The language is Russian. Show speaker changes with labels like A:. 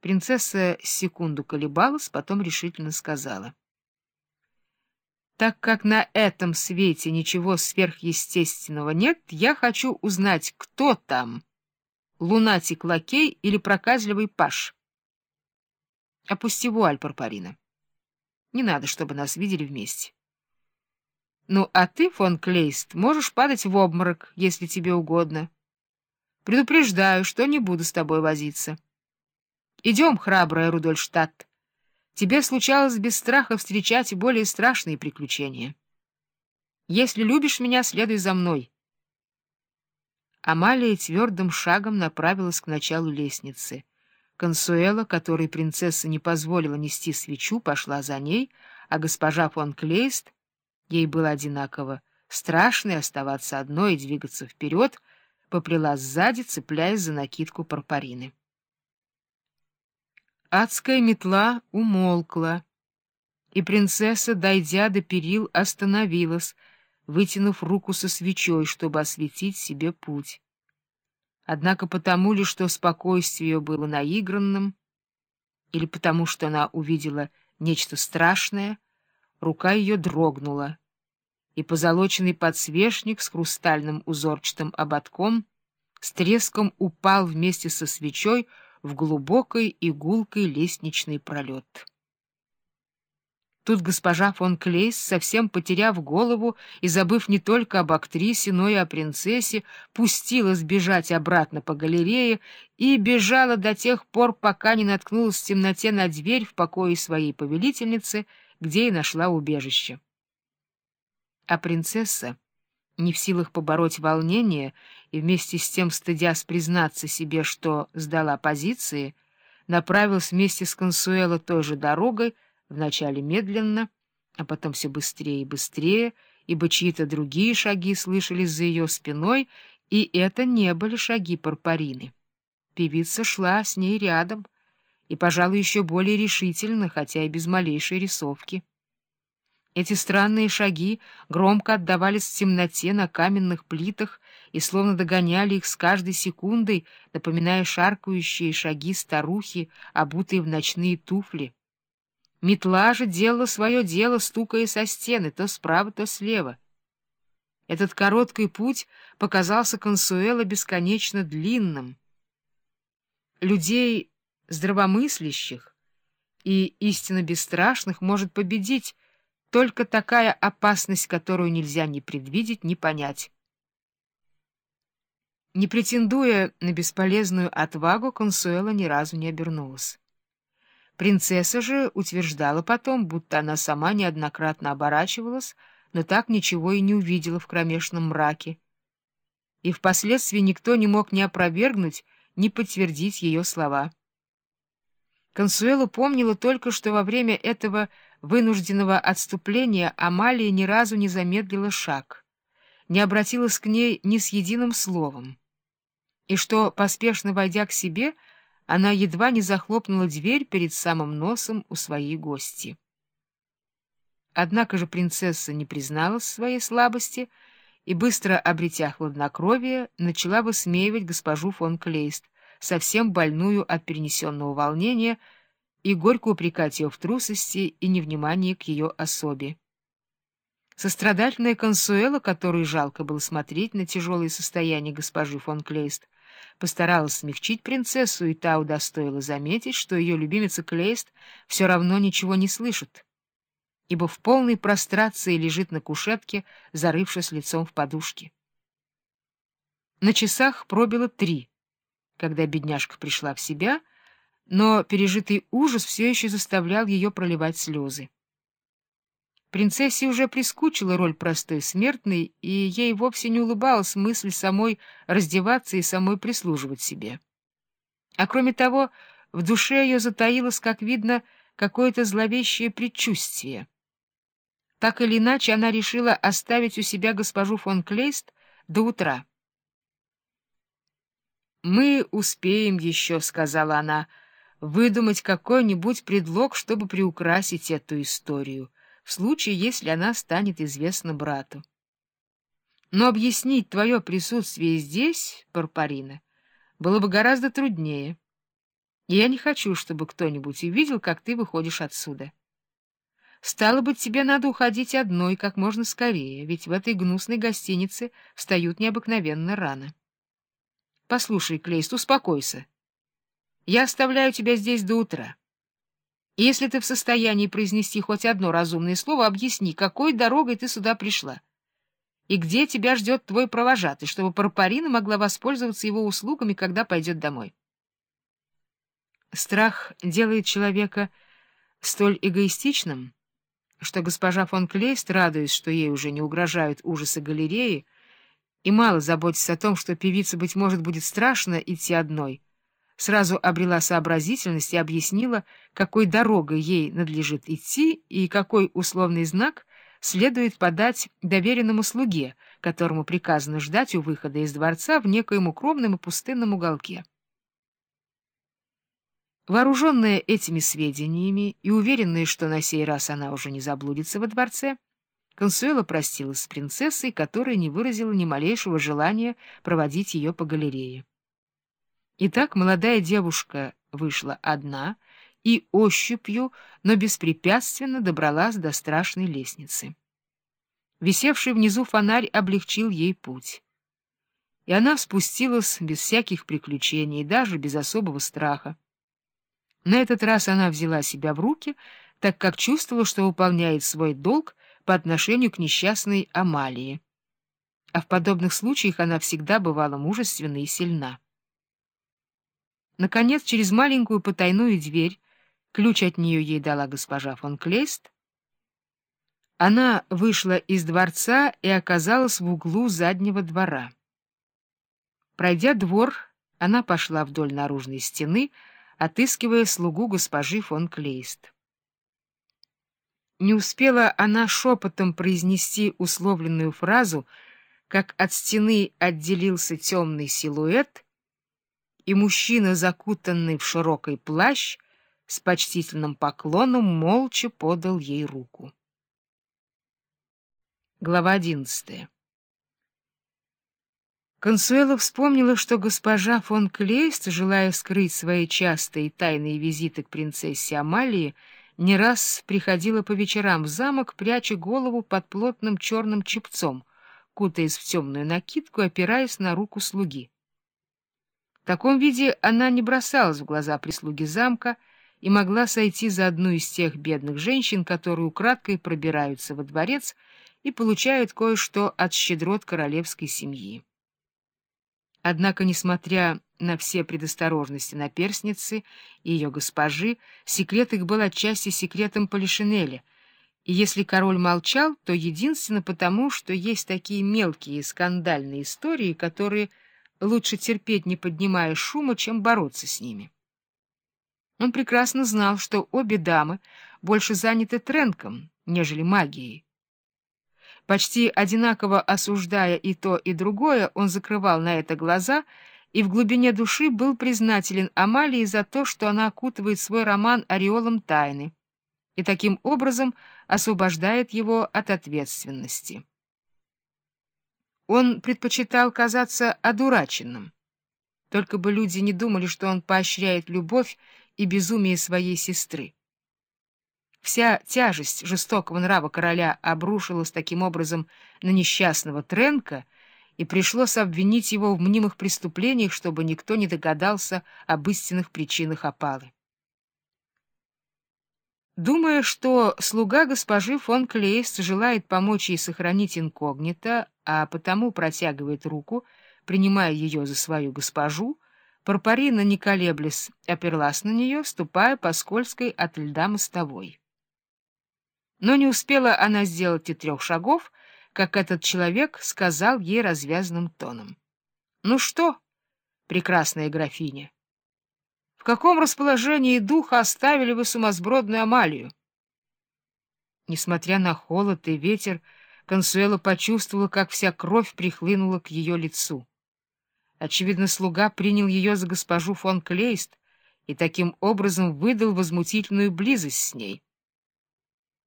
A: Принцесса секунду колебалась, потом решительно сказала. «Так как на этом свете ничего сверхъестественного нет, я хочу узнать, кто там, лунатик-лакей или проказливый паш». «Опусти вуаль, Парпарина. Не надо, чтобы нас видели вместе». «Ну, а ты, фон Клейст, можешь падать в обморок, если тебе угодно. Предупреждаю, что не буду с тобой возиться». Идем, храбрая Рудольштадт. Тебе случалось без страха встречать более страшные приключения. Если любишь меня, следуй за мной. Амалия твердым шагом направилась к началу лестницы. Консуэла, которой принцесса не позволила нести свечу, пошла за ней, а госпожа фон Клейст, ей было одинаково, страшно оставаться одной и двигаться вперед, поплела сзади, цепляясь за накидку парпарины. Адская метла умолкла, и принцесса, дойдя до перил, остановилась, вытянув руку со свечой, чтобы осветить себе путь. Однако потому ли, что спокойствие ее было наигранным, или потому что она увидела нечто страшное, рука ее дрогнула, и позолоченный подсвечник с хрустальным узорчатым ободком с треском упал вместе со свечой, в глубокой игулкой лестничный пролет. Тут госпожа фон Клейс, совсем потеряв голову и забыв не только об актрисе, но и о принцессе, пустилась бежать обратно по галерее и бежала до тех пор, пока не наткнулась в темноте на дверь в покое своей повелительницы, где и нашла убежище. А принцесса не в силах побороть волнение и вместе с тем стыдясь признаться себе, что сдала позиции, направился вместе с Консуэло той же дорогой, вначале медленно, а потом все быстрее и быстрее, ибо чьи-то другие шаги слышались за ее спиной, и это не были шаги Парпарины. Певица шла с ней рядом, и, пожалуй, еще более решительно, хотя и без малейшей рисовки. Эти странные шаги громко отдавались в темноте на каменных плитах и словно догоняли их с каждой секундой, напоминая шаркающие шаги старухи, обутые в ночные туфли. Метла же делала свое дело, стукая со стены, то справа, то слева. Этот короткий путь показался Консуэло бесконечно длинным. Людей здравомыслящих и истинно бесстрашных может победить только такая опасность, которую нельзя ни предвидеть, ни понять. Не претендуя на бесполезную отвагу, Консуэла ни разу не обернулась. Принцесса же утверждала потом, будто она сама неоднократно оборачивалась, но так ничего и не увидела в кромешном мраке. И впоследствии никто не мог ни опровергнуть, ни подтвердить ее слова. Консуэла помнила только, что во время этого вынужденного отступления Амалия ни разу не замедлила шаг, не обратилась к ней ни с единым словом, и что, поспешно войдя к себе, она едва не захлопнула дверь перед самым носом у своей гости. Однако же принцесса не призналась своей слабости и, быстро обретя хладнокровие, начала высмеивать госпожу фон Клейст, совсем больную от перенесенного волнения, и горько упрекать ее в трусости и невнимании к ее особе. Сострадательная Консуэла, которой жалко было смотреть на тяжелое состояние госпожи фон Клейст, постаралась смягчить принцессу, и та удостоила заметить, что ее любимица Клейст все равно ничего не слышит, ибо в полной прострации лежит на кушетке, зарывшись лицом в подушке. На часах пробило три, когда бедняжка пришла в себя — но пережитый ужас все еще заставлял ее проливать слезы. Принцессе уже прискучила роль простой смертной, и ей вовсе не улыбалась мысль самой раздеваться и самой прислуживать себе. А кроме того, в душе ее затаилось, как видно, какое-то зловещее предчувствие. Так или иначе, она решила оставить у себя госпожу фон Клейст до утра. «Мы успеем еще», — сказала она, — выдумать какой-нибудь предлог, чтобы приукрасить эту историю, в случае, если она станет известна брату. Но объяснить твое присутствие здесь, Парпарина, было бы гораздо труднее. И я не хочу, чтобы кто-нибудь увидел, как ты выходишь отсюда. Стало быть, тебе надо уходить одной как можно скорее, ведь в этой гнусной гостинице встают необыкновенно рано. Послушай, Клейст, успокойся. Я оставляю тебя здесь до утра. Если ты в состоянии произнести хоть одно разумное слово, объясни, какой дорогой ты сюда пришла и где тебя ждет твой провожатый, чтобы Парпарина могла воспользоваться его услугами, когда пойдет домой. Страх делает человека столь эгоистичным, что госпожа фон Клейст, радуясь, что ей уже не угрожают ужасы галереи, и мало заботясь о том, что певица, быть может, будет страшно идти одной, сразу обрела сообразительность и объяснила, какой дорогой ей надлежит идти и какой условный знак следует подать доверенному слуге, которому приказано ждать у выхода из дворца в некоем укромном и пустынном уголке. Вооруженная этими сведениями и уверенная, что на сей раз она уже не заблудится во дворце, Консуэла простилась с принцессой, которая не выразила ни малейшего желания проводить ее по галерее. Итак, молодая девушка вышла одна и ощупью, но беспрепятственно добралась до страшной лестницы. Висевший внизу фонарь облегчил ей путь. И она спустилась без всяких приключений, даже без особого страха. На этот раз она взяла себя в руки, так как чувствовала, что выполняет свой долг по отношению к несчастной Амалии. А в подобных случаях она всегда бывала мужественна и сильна. Наконец, через маленькую потайную дверь, ключ от нее ей дала госпожа фон Клейст, она вышла из дворца и оказалась в углу заднего двора. Пройдя двор, она пошла вдоль наружной стены, отыскивая слугу госпожи фон Клейст. Не успела она шепотом произнести условленную фразу, как от стены отделился темный силуэт, и мужчина, закутанный в широкий плащ, с почтительным поклоном молча подал ей руку. Глава одиннадцатая Консуэла вспомнила, что госпожа фон Клейст, желая скрыть свои частые тайные визиты к принцессе Амалии, не раз приходила по вечерам в замок, пряча голову под плотным черным чепцом, кутаясь в темную накидку, опираясь на руку слуги. В таком виде она не бросалась в глаза прислуги замка и могла сойти за одну из тех бедных женщин, которые украдкой пробираются во дворец и получают кое-что от щедрот королевской семьи. Однако, несмотря на все предосторожности наперсницы и ее госпожи, секрет их был отчасти секретом Полишинеля, и если король молчал, то единственно потому, что есть такие мелкие скандальные истории, которые лучше терпеть, не поднимая шума, чем бороться с ними. Он прекрасно знал, что обе дамы больше заняты тренком, нежели магией. Почти одинаково осуждая и то, и другое, он закрывал на это глаза и в глубине души был признателен Амалии за то, что она окутывает свой роман ореолом тайны и таким образом освобождает его от ответственности. Он предпочитал казаться одураченным. Только бы люди не думали, что он поощряет любовь и безумие своей сестры. Вся тяжесть жестокого нрава короля обрушилась таким образом на несчастного Тренка, и пришлось обвинить его в мнимых преступлениях, чтобы никто не догадался об истинных причинах опалы. Думая, что слуга госпожи фон Клейст желает помочь ей сохранить инкогнито, а потому протягивает руку, принимая ее за свою госпожу, Парпарина, не колеблясь, оперлась на нее, ступая по скользкой от льда мостовой. Но не успела она сделать и трех шагов, как этот человек сказал ей развязанным тоном. — Ну что, прекрасная графиня, в каком расположении духа оставили вы сумасбродную Амалию? Несмотря на холод и ветер, Консуэла почувствовала, как вся кровь прихлынула к ее лицу. Очевидно, слуга принял ее за госпожу фон Клейст и таким образом выдал возмутительную близость с ней.